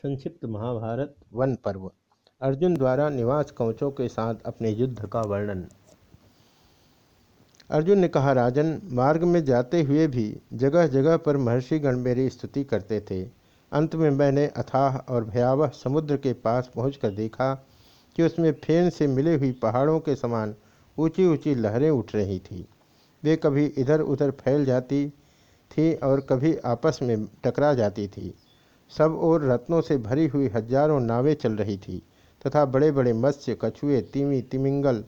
संक्षिप्त महाभारत। वन पर्व। अर्जुन द्वारा निवास कवचों के साथ अपने युद्ध का वर्णन। अर्जुन ने कहा, राजन, मार्ग में जाते हुए भी जगह जगह पर महर्षिगण मेरी स्तुति करते थे। अंत में मैंने अथाह और भयावह समुद्र के पास पहुंचकर देखा कि उसमें फेन से मिली हुई पहाड़ों के समान ऊँची ऊँची लहरें उठ रही थी। वे कभी इधर उधर फैल जाती थी और कभी आपस में टकरा जाती थी। सब ओर रत्नों से भरी हुई हज़ारों नावें चल रही थी, तथा बड़े बड़े मत्स्य, कछुए, तिमी, तिमिंगल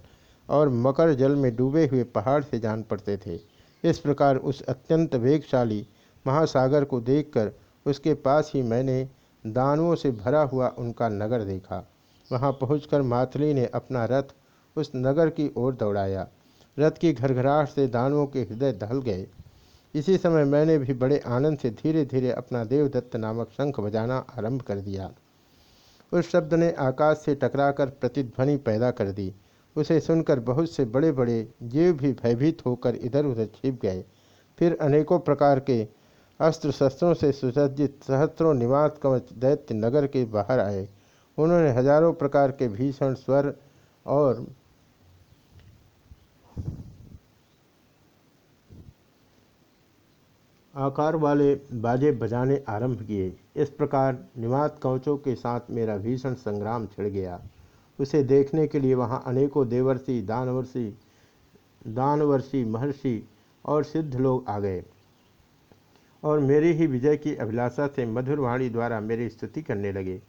और मकर जल में डूबे हुए पहाड़ से जान पड़ते थे। इस प्रकार उस अत्यंत वेगशाली महासागर को देखकर उसके पास ही मैंने दानवों से भरा हुआ उनका नगर देखा। वहाँ पहुंचकर माथली ने अपना रथ उस नगर की ओर दौड़ाया। रथ की घरघराहट से दानवों के हृदय दहल गए। इसी समय मैंने भी बड़े आनंद से धीरे धीरे अपना देवदत्त नामक शंख बजाना आरंभ कर दिया। उस शब्द ने आकाश से टकराकर प्रतिध्वनि पैदा कर दी। उसे सुनकर बहुत से बड़े बड़े जीव भी भयभीत होकर इधर उधर छिप गए। फिर अनेकों प्रकार के अस्त्र शस्त्रों से सुसज्जित सहस्त्रों निवास कवच दैत्य नगर के बाहर आए। उन्होंने हज़ारों प्रकार के भीषण स्वर और आकार वाले बाजे बजाने आरंभ किए। इस प्रकार निवात कवचों के साथ मेरा भीषण संग्राम छिड़ गया। उसे देखने के लिए वहाँ अनेकों देवर्षि, दानवर्षि दानवर्षि, महर्षि और सिद्ध लोग आ गए। और मेरी ही विजय की अभिलाषा से मधुरवाणी द्वारा मेरी स्तुति करने लगे।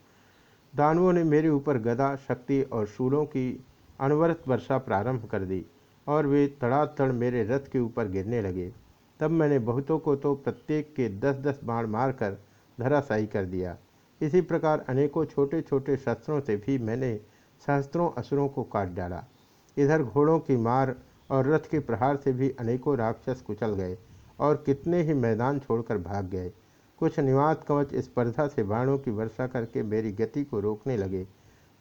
दानवों ने मेरे ऊपर गदा, शक्ति और शूलों की अनवरत वर्षा प्रारंभ कर दी और वे तड़ातड़ मेरे रथ के ऊपर गिरने लगे। तब मैंने बहुतों को तो प्रत्येक के दस दस बाण मारकर धराशायी कर दिया। इसी प्रकार अनेकों छोटे छोटे शस्त्रों से भी मैंने सहस्त्रों असुरों को काट डाला। इधर घोड़ों की मार और रथ के प्रहार से भी अनेकों राक्षस कुचल गए और कितने ही मैदान छोड़कर भाग गए। कुछ निवात कवच स्पर्धा से बाणों की वर्षा करके मेरी गति को रोकने लगे।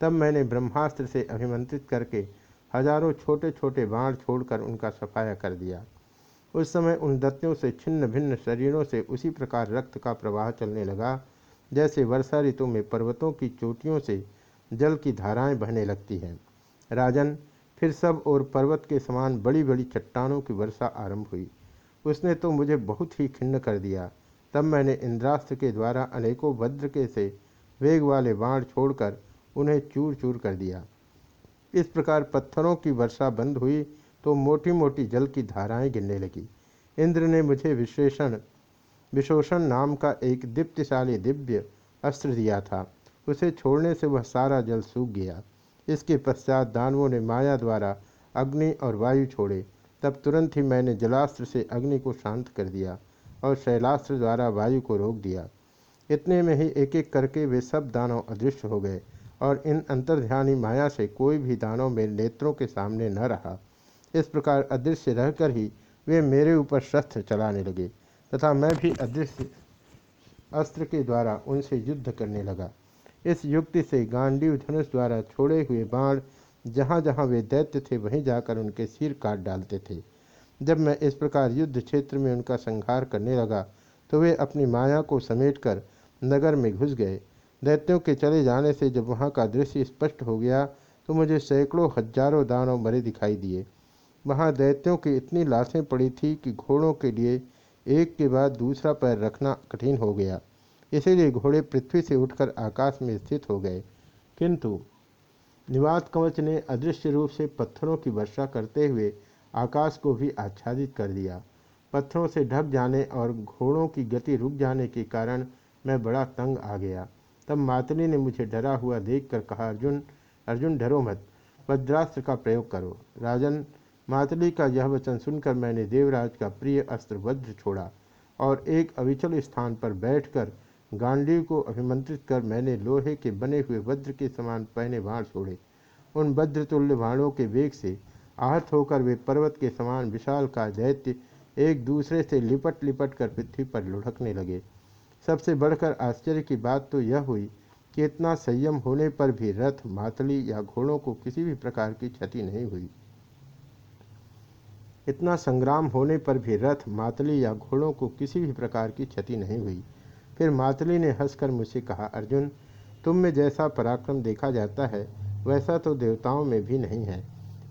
तब मैंने ब्रह्मास्त्र से अभिमंत्रित करके हज़ारों छोटे छोटे बाण छोड़कर उनका सफाया कर दिया। उस समय उन दत्तियों से छिन्न भिन्न शरीरों से उसी प्रकार रक्त का प्रवाह चलने लगा। जैसे वर्षा ऋतु में पर्वतों की चोटियों से जल की धाराएँ बहने लगती हैं। राजन, फिर सब और पर्वत के समान बड़ी बड़ी चट्टानों की वर्षा आरंभ हुई। उसने तो मुझे बहुत ही खिन्न कर दिया। तब मैंने इंद्रास्त्र के द्वारा अनेकों वज्र के से वेग वाले बाण छोड़कर उन्हें चूर चूर कर दिया। इस प्रकार पत्थरों की वर्षा बंद हुई तो मोटी मोटी जल की धाराएँ गिरने लगी। इंद्र ने मुझे विशेषण, विशोषण नाम का एक दीप्तिशाली दिव्य अस्त्र दिया था। उसे छोड़ने से वह सारा जल सूख गया। इसके पश्चात दानवों ने माया द्वारा अग्नि और वायु छोड़े। तब तुरंत ही मैंने जलास्त्र से अग्नि को शांत कर दिया और शैलास्त्र द्वारा वायु को रोक दिया। इतने में ही एक एक करके वे सब दानव अदृश्य हो गए और इन अंतर्ध्यानी माया से कोई भी दानव मेरे नेत्रों के सामने न रहा। इस प्रकार अदृश्य रहकर ही वे मेरे ऊपर शस्त्र चलाने लगे तथा मैं भी अदृश्य अस्त्र के द्वारा उनसे युद्ध करने लगा। इस युक्ति से गांडीव धनुष द्वारा छोड़े हुए बाण जहाँ जहाँ वे दैत्य थे वहीं जाकर उनके सिर काट डालते थे। जब मैं इस प्रकार युद्ध क्षेत्र में उनका संहार करने लगा तो वे अपनी माया को समेटकर नगर में घुस गए। दैत्यों के चले जाने से जब वहाँ का दृश्य स्पष्ट हो गया तो मुझे सैकड़ों हज़ारों दानव मरे दिखाई दिए। वहाँ दैत्यों की इतनी लाशें पड़ी थी कि घोड़ों के लिए एक के बाद दूसरा पैर रखना कठिन हो गया। इसीलिए घोड़े पृथ्वी से उठकर आकाश में स्थित हो गए। किंतु निवात कवच ने अदृश्य रूप से पत्थरों की वर्षा करते हुए आकाश को भी आच्छादित कर दिया। पत्थरों से ढक जाने और घोड़ों की गति रुक जाने के कारण मैं बड़ा तंग आ गया। तब मातली ने मुझे डरा हुआ देखकर कहा, अर्जुन अर्जुन, डरो मत। वज्रास्त्र का प्रयोग करो। राजन मातली का यह वचन सुनकर मैंने देवराज का प्रिय अस्त्र वज्र छोड़ा और एक अविचल स्थान पर बैठकर गांडीव को अभिमंत्रित कर मैंने लोहे के बने हुए वज्र के समान पहने बाण छोड़े। उन वज्रतुल्य बाणों के वेग से आहत होकर वे पर्वत के समान विशाल का दैत्य एक दूसरे से लिपट लिपट कर पृथ्वी पर लुढ़कने लगे। सबसे बढ़कर आश्चर्य की बात तो यह हुई कि इतना संयम होने पर भी रथ, मातली या घोड़ों को किसी भी प्रकार की क्षति नहीं हुई। इतना संग्राम होने पर भी रथ, मातली या घोड़ों को किसी भी प्रकार की क्षति नहीं हुई। फिर मातली ने हंसकर मुझसे कहा, अर्जुन, तुम में जैसा पराक्रम देखा जाता है, वैसा तो देवताओं में भी नहीं है।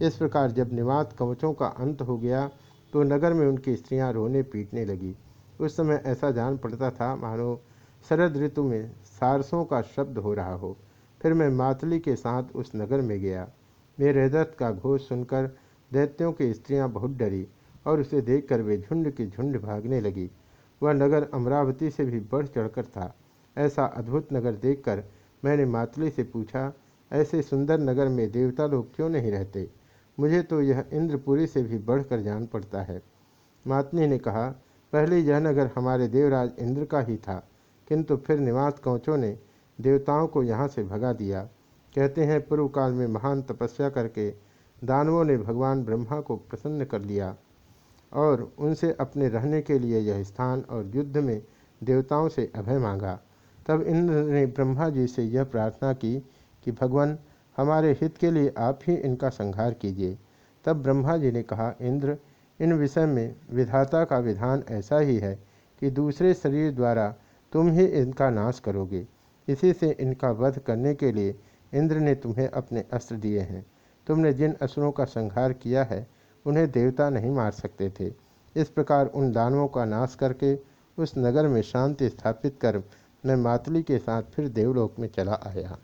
इस प्रकार जब निवात कवचों का अंत हो गया तो नगर में उनकी स्त्रियाँ रोने पीटने लगी। उस समय ऐसा जान पड़ता था, मानो शरद ऋतु में सारसों का शब्द हो रहा हो। फिर मैं मातली के साथ उस नगर में गया। मेरे रथ का घोष सुनकर दैत्यों की स्त्रियाँ बहुत डरी और उसे देखकर वे झुंड की झुंड भागने लगी। वह नगर अमरावती से भी बढ़ चढ़कर था। ऐसा अद्भुत नगर देखकर मैंने मातली से पूछा, ऐसे सुंदर नगर में देवता लोग क्यों नहीं रहते? मुझे तो यह इंद्रपुरी से भी बढ़कर जान पड़ता है। मातनी ने कहा, पहले यह नगर हमारे देवराज इंद्र का ही था, किंतु फिर निवास कौचों ने देवताओं को यहाँ से भगा दिया। कहते हैं पूर्व काल में महान तपस्या करके दानवों ने भगवान ब्रह्मा को प्रसन्न कर लिया और उनसे अपने रहने के लिए यह स्थान और युद्ध में देवताओं से अभय मांगा। तब इंद्र ने ब्रह्मा जी से यह प्रार्थना की कि, भगवान, हमारे हित के लिए आप ही इनका संहार कीजिए। तब ब्रह्मा जी ने कहा, इंद्र, इन विषय में विधाता का विधान ऐसा ही है कि दूसरे शरीर द्वारा तुम ही इनका नाश करोगे। इसी से इनका वध करने के लिए इंद्र ने तुम्हें अपने अस्त्र दिए हैं। तुमने जिन असुरों का संहार किया है, उन्हें देवता नहीं मार सकते थे। इस प्रकार उन दानवों का नाश करके उस नगर में शांति स्थापित कर मैं मातली के साथ फिर देवलोक में चला आया।